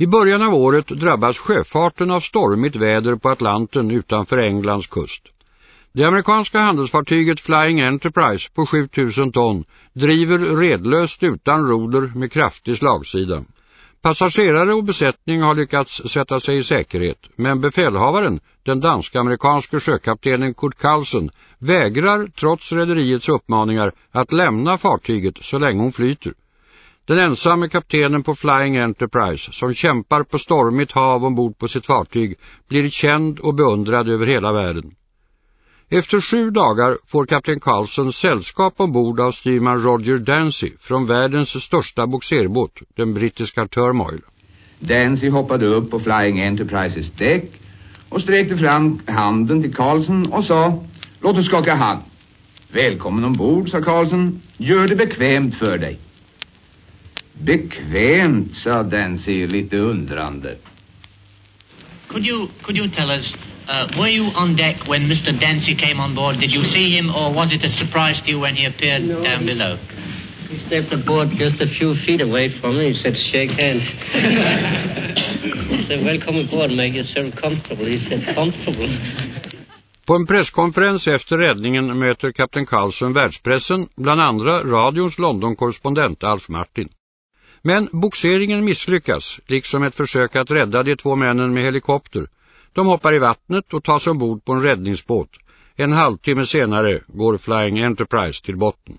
I början av året drabbas sjöfarten av stormigt väder på Atlanten utanför Englands kust. Det amerikanska handelsfartyget Flying Enterprise på 7000 ton driver redlöst utan roder med kraftig slagsida. Passagerare och besättning har lyckats sätta sig i säkerhet, men befälhavaren, den dansk-amerikanske sjökaptenen Kurt Carlsen, vägrar trots rederiets uppmaningar att lämna fartyget så länge hon flyter. Den ensamme kaptenen på Flying Enterprise, som kämpar på stormigt hav ombord på sitt fartyg, blir känd och beundrad över hela världen. Efter sju dagar får kapten Carlson sällskap ombord av styrman Roger Dancy från världens största boxerbåt, den brittiska Turmoil. Dancy hoppade upp på Flying Enterprises däck och sträckte fram handen till Carlson och sa Låt oss skaka hand. Välkommen ombord, sa Carlson. Gör det bekvämt för dig. Bekvämt, sa Dancy lite undrande. Could you, could you tell us, uh, were you on deck when Mr. Dancy came on board? Did you see him or was it a surprise to you when he appeared no. down below? He stepped aboard just a few feet away from me. He said, shake hands. he said, welcome aboard, make yourself comfortable. He said, comfortable. På en presskonferens efter räddningen möter kapten Carlson världspressen, bland andra radions London-korrespondent Alf Martin. Men boxeringen misslyckas, liksom ett försök att rädda de två männen med helikopter. De hoppar i vattnet och tas ombord på en räddningsbåt. En halvtimme senare går Flying Enterprise till botten.